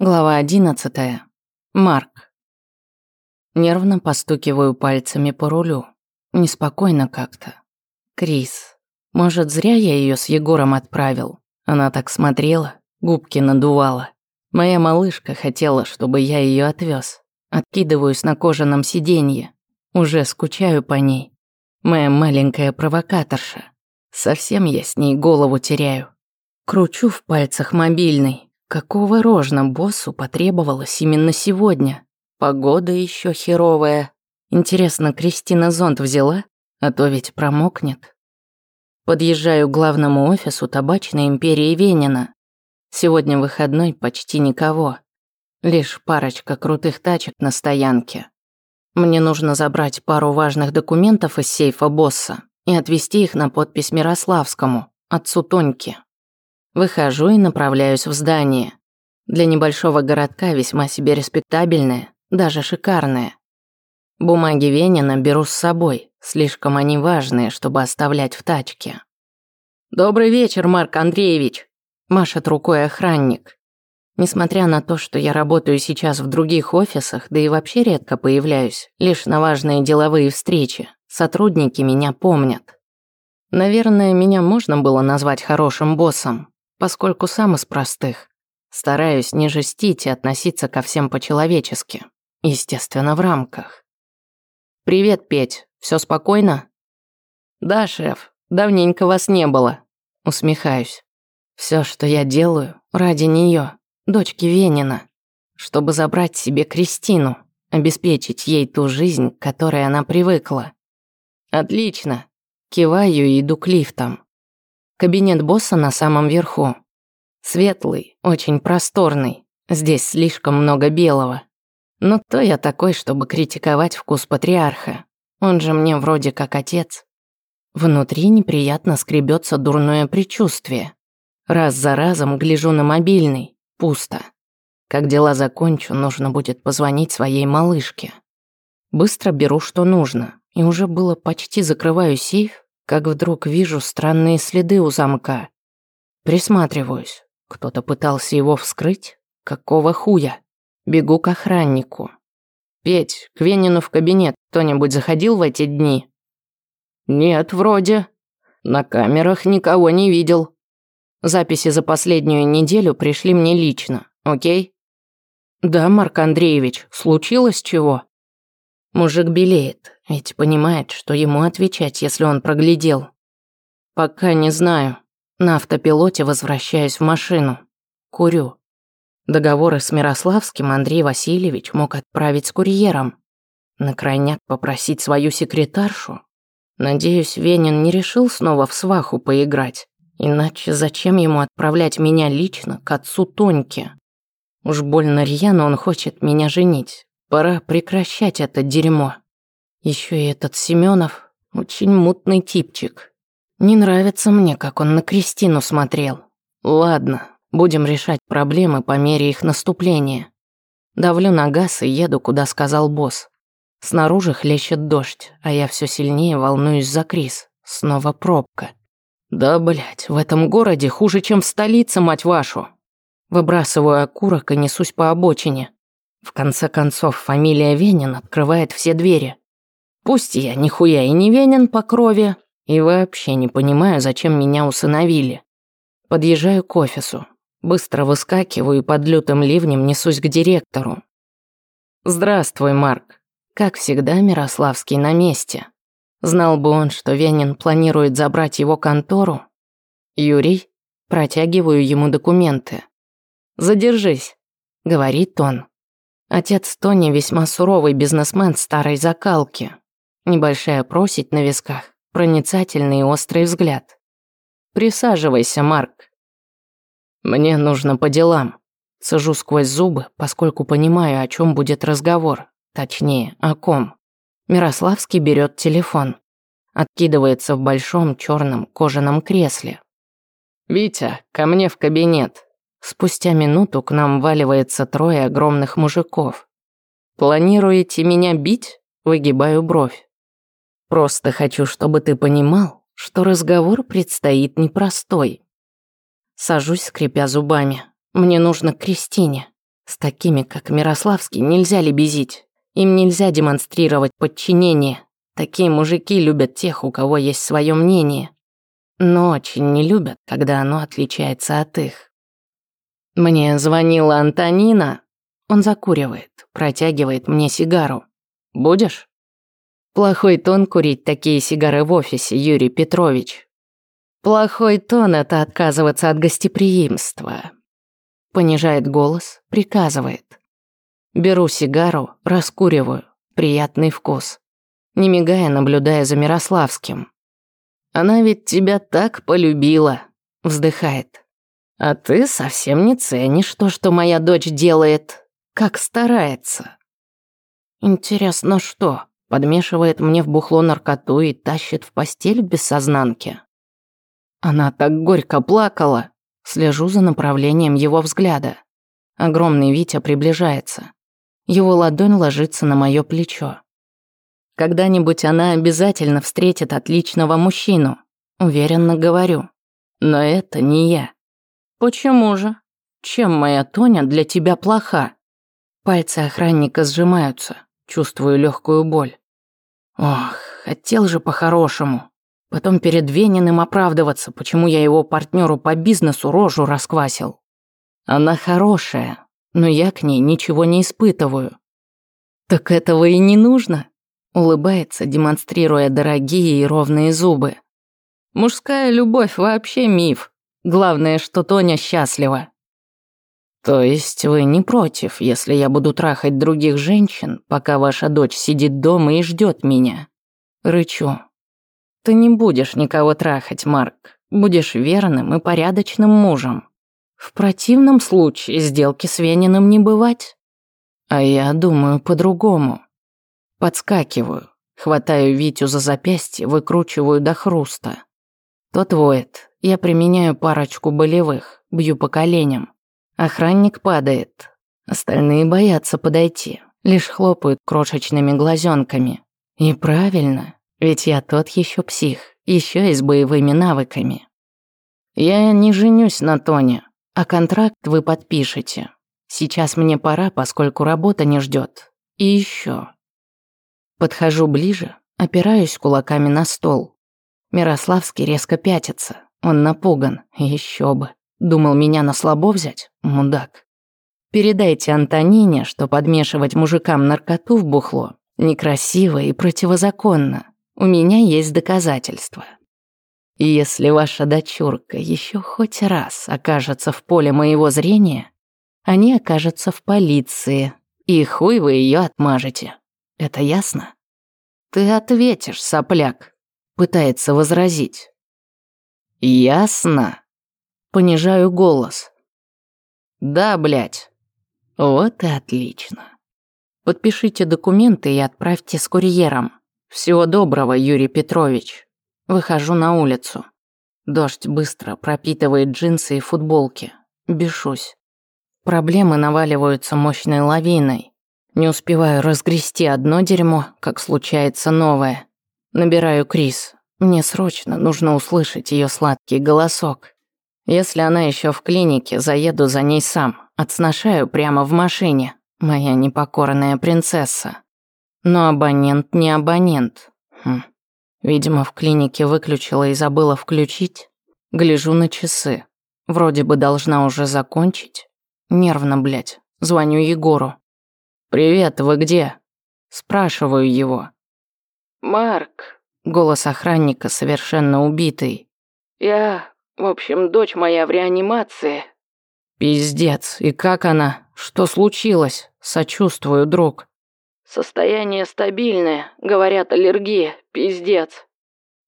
Глава одиннадцатая. Марк. Нервно постукиваю пальцами по рулю. Неспокойно как-то. Крис. Может, зря я ее с Егором отправил. Она так смотрела, губки надувала. Моя малышка хотела, чтобы я ее отвез. Откидываюсь на кожаном сиденье. Уже скучаю по ней. Моя маленькая провокаторша. Совсем я с ней голову теряю. Кручу в пальцах мобильный, Какого рожна боссу потребовалось именно сегодня? Погода еще херовая. Интересно, Кристина зонт взяла? А то ведь промокнет. Подъезжаю к главному офису табачной империи Венина. Сегодня выходной почти никого. Лишь парочка крутых тачек на стоянке. Мне нужно забрать пару важных документов из сейфа босса и отвезти их на подпись Мирославскому, отцу Тоньки. Выхожу и направляюсь в здание. Для небольшого городка весьма себе респектабельное, даже шикарное. Бумаги Венина беру с собой, слишком они важные, чтобы оставлять в тачке. «Добрый вечер, Марк Андреевич», – машет рукой охранник. Несмотря на то, что я работаю сейчас в других офисах, да и вообще редко появляюсь, лишь на важные деловые встречи, сотрудники меня помнят. Наверное, меня можно было назвать хорошим боссом, поскольку сам из простых. Стараюсь не жестить и относиться ко всем по-человечески. Естественно, в рамках. «Привет, Петь. Все спокойно?» «Да, шеф. Давненько вас не было». Усмехаюсь. Все, что я делаю, ради нее, дочки Венина, чтобы забрать себе Кристину, обеспечить ей ту жизнь, к которой она привыкла. Отлично. Киваю и иду к лифтам. Кабинет босса на самом верху. Светлый, очень просторный. Здесь слишком много белого. Но кто я такой, чтобы критиковать вкус патриарха? Он же мне вроде как отец. Внутри неприятно скребется дурное предчувствие. Раз за разом гляжу на мобильный. Пусто. Как дела закончу, нужно будет позвонить своей малышке. Быстро беру, что нужно, и уже было почти закрываю сейф, как вдруг вижу странные следы у замка. Присматриваюсь. Кто-то пытался его вскрыть? Какого хуя? Бегу к охраннику. «Петь, к Венину в кабинет кто-нибудь заходил в эти дни?» «Нет, вроде. На камерах никого не видел. Записи за последнюю неделю пришли мне лично, окей?» «Да, Марк Андреевич, случилось чего?» Мужик белеет, ведь понимает, что ему отвечать, если он проглядел. Пока не знаю. На автопилоте возвращаюсь в машину. Курю. Договоры с Мирославским Андрей Васильевич мог отправить с курьером. На крайняк попросить свою секретаршу. Надеюсь, Венин не решил снова в сваху поиграть. Иначе зачем ему отправлять меня лично к отцу Тоньки? Уж больно рьяно он хочет меня женить. Пора прекращать это дерьмо. Еще и этот Семенов очень мутный типчик. Не нравится мне, как он на Кристину смотрел. Ладно, будем решать проблемы по мере их наступления. Давлю на газ и еду, куда сказал босс. Снаружи хлещет дождь, а я все сильнее волнуюсь за Крис. Снова пробка. Да, блять, в этом городе хуже, чем в столице, мать вашу. Выбрасываю окурок и несусь по обочине. В конце концов, фамилия Венин открывает все двери. Пусть я нихуя и не Венин по крови, и вообще не понимаю, зачем меня усыновили. Подъезжаю к офису. Быстро выскакиваю и под лютым ливнем несусь к директору. «Здравствуй, Марк». Как всегда, Мирославский на месте. Знал бы он, что Венин планирует забрать его контору. «Юрий?» Протягиваю ему документы. «Задержись», — говорит он. Отец Тони весьма суровый бизнесмен старой закалки. Небольшая просить на висках, проницательный и острый взгляд. «Присаживайся, Марк». «Мне нужно по делам». Сажу сквозь зубы, поскольку понимаю, о чем будет разговор. Точнее, о ком. Мирославский берет телефон. Откидывается в большом черном кожаном кресле. «Витя, ко мне в кабинет». Спустя минуту к нам валивается трое огромных мужиков. «Планируете меня бить?» Выгибаю бровь. «Просто хочу, чтобы ты понимал, что разговор предстоит непростой». Сажусь, скрипя зубами. Мне нужно к Кристине. С такими, как Мирославский, нельзя лебезить. Им нельзя демонстрировать подчинение. Такие мужики любят тех, у кого есть свое мнение. Но очень не любят, когда оно отличается от их. Мне звонила Антонина. Он закуривает, протягивает мне сигару. Будешь? Плохой тон курить такие сигары в офисе, Юрий Петрович. Плохой тон — это отказываться от гостеприимства. Понижает голос, приказывает. Беру сигару, раскуриваю. Приятный вкус. Не мигая, наблюдая за Мирославским. Она ведь тебя так полюбила. Вздыхает. А ты совсем не ценишь то, что моя дочь делает. Как старается. Интересно, что? Подмешивает мне в бухло наркоту и тащит в постель без сознанки. Она так горько плакала. Слежу за направлением его взгляда. Огромный Витя приближается. Его ладонь ложится на мое плечо. Когда-нибудь она обязательно встретит отличного мужчину, уверенно говорю. Но это не я. Почему же? Чем моя Тоня для тебя плоха? Пальцы охранника сжимаются, чувствую легкую боль. Ох, хотел же по-хорошему. Потом перед Вениным оправдываться, почему я его партнеру по бизнесу рожу расквасил. Она хорошая, но я к ней ничего не испытываю. Так этого и не нужно. Улыбается, демонстрируя дорогие и ровные зубы. Мужская любовь вообще миф. Главное, что Тоня счастлива. То есть вы не против, если я буду трахать других женщин, пока ваша дочь сидит дома и ждет меня? Рычу. Ты не будешь никого трахать, Марк. Будешь верным и порядочным мужем. В противном случае сделки с Вениным не бывать. А я думаю по-другому. Подскакиваю, хватаю Витю за запястье, выкручиваю до хруста. Тот воет, я применяю парочку болевых, бью по коленям. Охранник падает. Остальные боятся подойти, лишь хлопают крошечными глазенками. И правильно, ведь я тот еще псих, еще и с боевыми навыками. Я не женюсь на Тоне, а контракт вы подпишете. Сейчас мне пора, поскольку работа не ждет. И еще. Подхожу ближе, опираюсь кулаками на стол. Мирославский резко пятится. Он напуган. Еще бы. Думал меня на слабо взять? Мудак. Передайте Антонине, что подмешивать мужикам наркоту в бухло некрасиво и противозаконно. У меня есть доказательства. И если ваша дочурка еще хоть раз окажется в поле моего зрения, они окажутся в полиции, и хуй вы ее отмажете. Это ясно? Ты ответишь, сопляк. Пытается возразить. Ясно. Понижаю голос. Да, блядь. Вот и отлично. Подпишите документы и отправьте с курьером. Всего доброго, Юрий Петрович. Выхожу на улицу. Дождь быстро пропитывает джинсы и футболки. Бешусь. Проблемы наваливаются мощной лавиной. Не успеваю разгрести одно дерьмо, как случается новое. Набираю Крис. Мне срочно нужно услышать ее сладкий голосок. Если она еще в клинике, заеду за ней сам. Отсношаю прямо в машине. Моя непокорная принцесса. Но абонент не абонент. Хм. Видимо, в клинике выключила и забыла включить. Гляжу на часы. Вроде бы должна уже закончить. Нервно, блядь. Звоню Егору. «Привет, вы где?» Спрашиваю его. «Марк», — голос охранника совершенно убитый. «Я, в общем, дочь моя в реанимации». «Пиздец, и как она? Что случилось? Сочувствую, друг». «Состояние стабильное, говорят, аллергия, пиздец».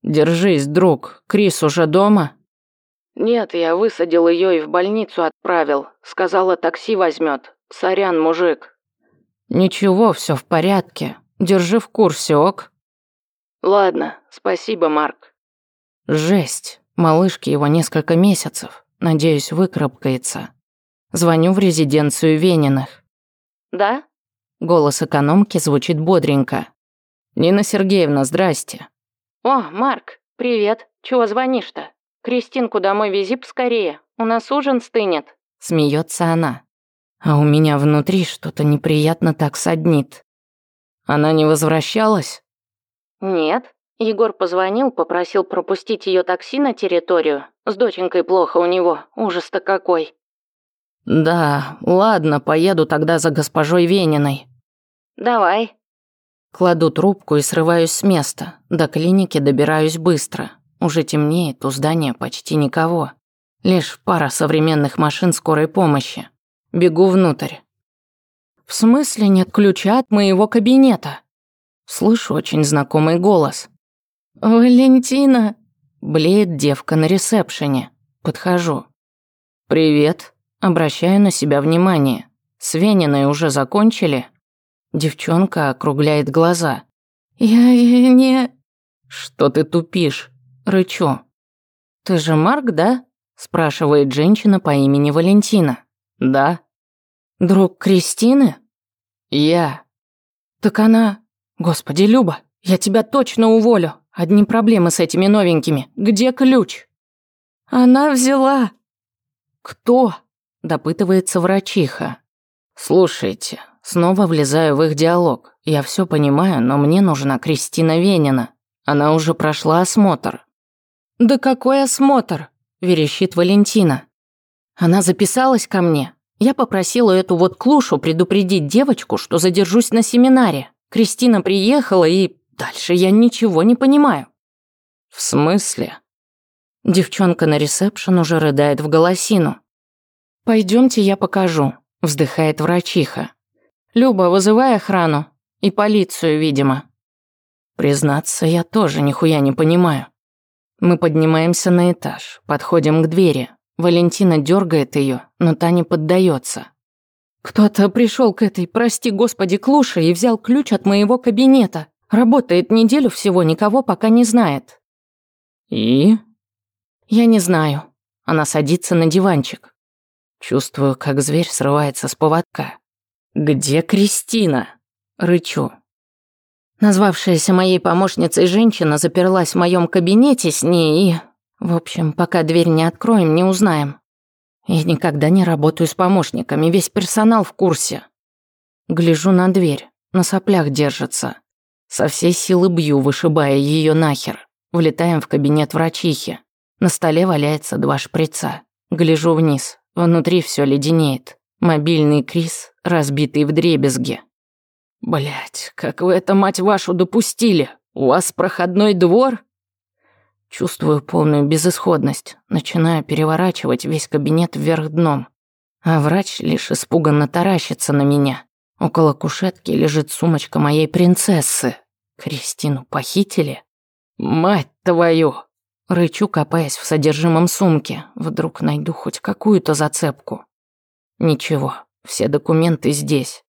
«Держись, друг, Крис уже дома?» «Нет, я высадил ее и в больницу отправил. Сказала, такси возьмет. Сорян, мужик». «Ничего, все в порядке. Держи в курсе, ок?» «Ладно, спасибо, Марк». «Жесть. Малышке его несколько месяцев. Надеюсь, выкарабкается. Звоню в резиденцию Вениных». «Да?» Голос экономки звучит бодренько. «Нина Сергеевна, здрасте». «О, Марк, привет. Чего звонишь-то? Кристинку домой вези поскорее. У нас ужин стынет». Смеется она. а у меня внутри что-то неприятно так саднит. Она не возвращалась? Нет. Егор позвонил, попросил пропустить ее такси на территорию. С доченькой плохо у него, ужас-то какой. Да, ладно, поеду тогда за госпожой Вениной. Давай. Кладу трубку и срываюсь с места. До клиники добираюсь быстро. Уже темнеет, у здания почти никого. Лишь пара современных машин скорой помощи. Бегу внутрь. В смысле нет ключа от моего кабинета? Слышу очень знакомый голос. «Валентина!» Блеет девка на ресепшене. Подхожу. «Привет». Обращаю на себя внимание. С Вениной уже закончили? Девчонка округляет глаза. «Я не...» «Что ты тупишь?» Рычу. «Ты же Марк, да?» Спрашивает женщина по имени Валентина. «Да». «Друг Кристины?» «Я». «Так она...» «Господи, Люба, я тебя точно уволю. Одни проблемы с этими новенькими. Где ключ?» «Она взяла». «Кто?» – допытывается врачиха. «Слушайте, снова влезаю в их диалог. Я все понимаю, но мне нужна Кристина Венина. Она уже прошла осмотр». «Да какой осмотр?» – верещит Валентина. «Она записалась ко мне. Я попросила эту вот клушу предупредить девочку, что задержусь на семинаре. Кристина приехала и Дальше я ничего не понимаю. В смысле? Девчонка на ресепшн уже рыдает в голосину. Пойдемте, я покажу, вздыхает врачиха. Люба, вызывай охрану. И полицию, видимо. Признаться, я тоже нихуя не понимаю. Мы поднимаемся на этаж, подходим к двери. Валентина дергает ее, но та не поддается. Кто-то пришел к этой, прости господи, клуше и взял ключ от моего кабинета. Работает неделю всего, никого пока не знает. И? Я не знаю. Она садится на диванчик. Чувствую, как зверь срывается с поводка. Где Кристина? Рычу. Назвавшаяся моей помощницей женщина заперлась в моем кабинете с ней и... В общем, пока дверь не откроем, не узнаем. Я никогда не работаю с помощниками, весь персонал в курсе. Гляжу на дверь, на соплях держится. Со всей силы бью, вышибая ее нахер. Влетаем в кабинет врачихи. На столе валяется два шприца. Гляжу вниз. Внутри все леденеет. Мобильный Крис, разбитый в дребезги. Блять, как вы это, мать вашу, допустили? У вас проходной двор? Чувствую полную безысходность. Начинаю переворачивать весь кабинет вверх дном. А врач лишь испуганно таращится на меня. Около кушетки лежит сумочка моей принцессы. Кристину похитили? Мать твою! Рычу, копаясь в содержимом сумки. Вдруг найду хоть какую-то зацепку. Ничего, все документы здесь.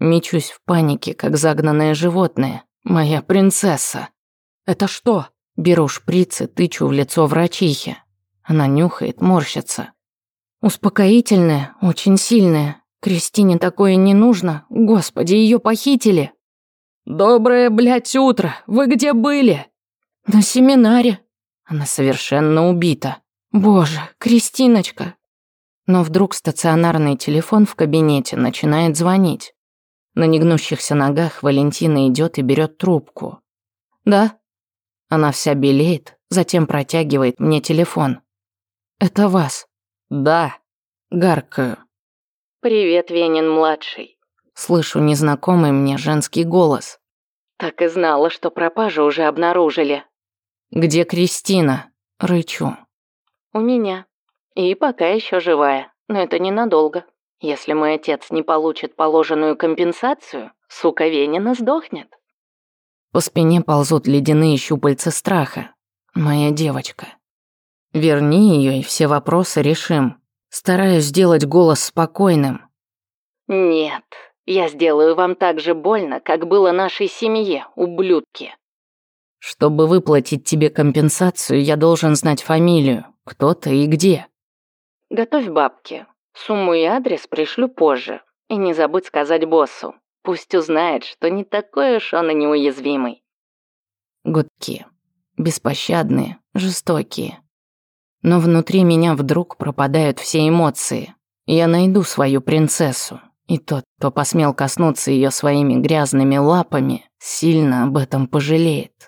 Мечусь в панике, как загнанное животное. Моя принцесса. Это что? Беру шприц и тычу в лицо врачихи. Она нюхает, морщится. Успокоительное, очень сильное, Кристине такое не нужно. Господи, ее похитили. Доброе, блядь, утро. Вы где были? На семинаре. Она совершенно убита. Боже, Кристиночка. Но вдруг стационарный телефон в кабинете начинает звонить. На негнущихся ногах Валентина идет и берет трубку. Да? Она вся белеет, затем протягивает мне телефон. Это вас? Да. Гаркаю. «Привет, Венин-младший». Слышу незнакомый мне женский голос. Так и знала, что пропажу уже обнаружили. «Где Кристина?» Рычу. «У меня. И пока еще живая, но это ненадолго. Если мой отец не получит положенную компенсацию, сука Венина сдохнет». По спине ползут ледяные щупальца страха. Моя девочка. Верни ее, и все вопросы решим. Стараюсь сделать голос спокойным. «Нет, я сделаю вам так же больно, как было нашей семье, ублюдки». «Чтобы выплатить тебе компенсацию, я должен знать фамилию, кто ты и где». «Готовь бабки. Сумму и адрес пришлю позже. И не забудь сказать боссу. Пусть узнает, что не такой уж он и неуязвимый». Гудки. Беспощадные, жестокие. Но внутри меня вдруг пропадают все эмоции. Я найду свою принцессу, и тот, кто посмел коснуться ее своими грязными лапами, сильно об этом пожалеет.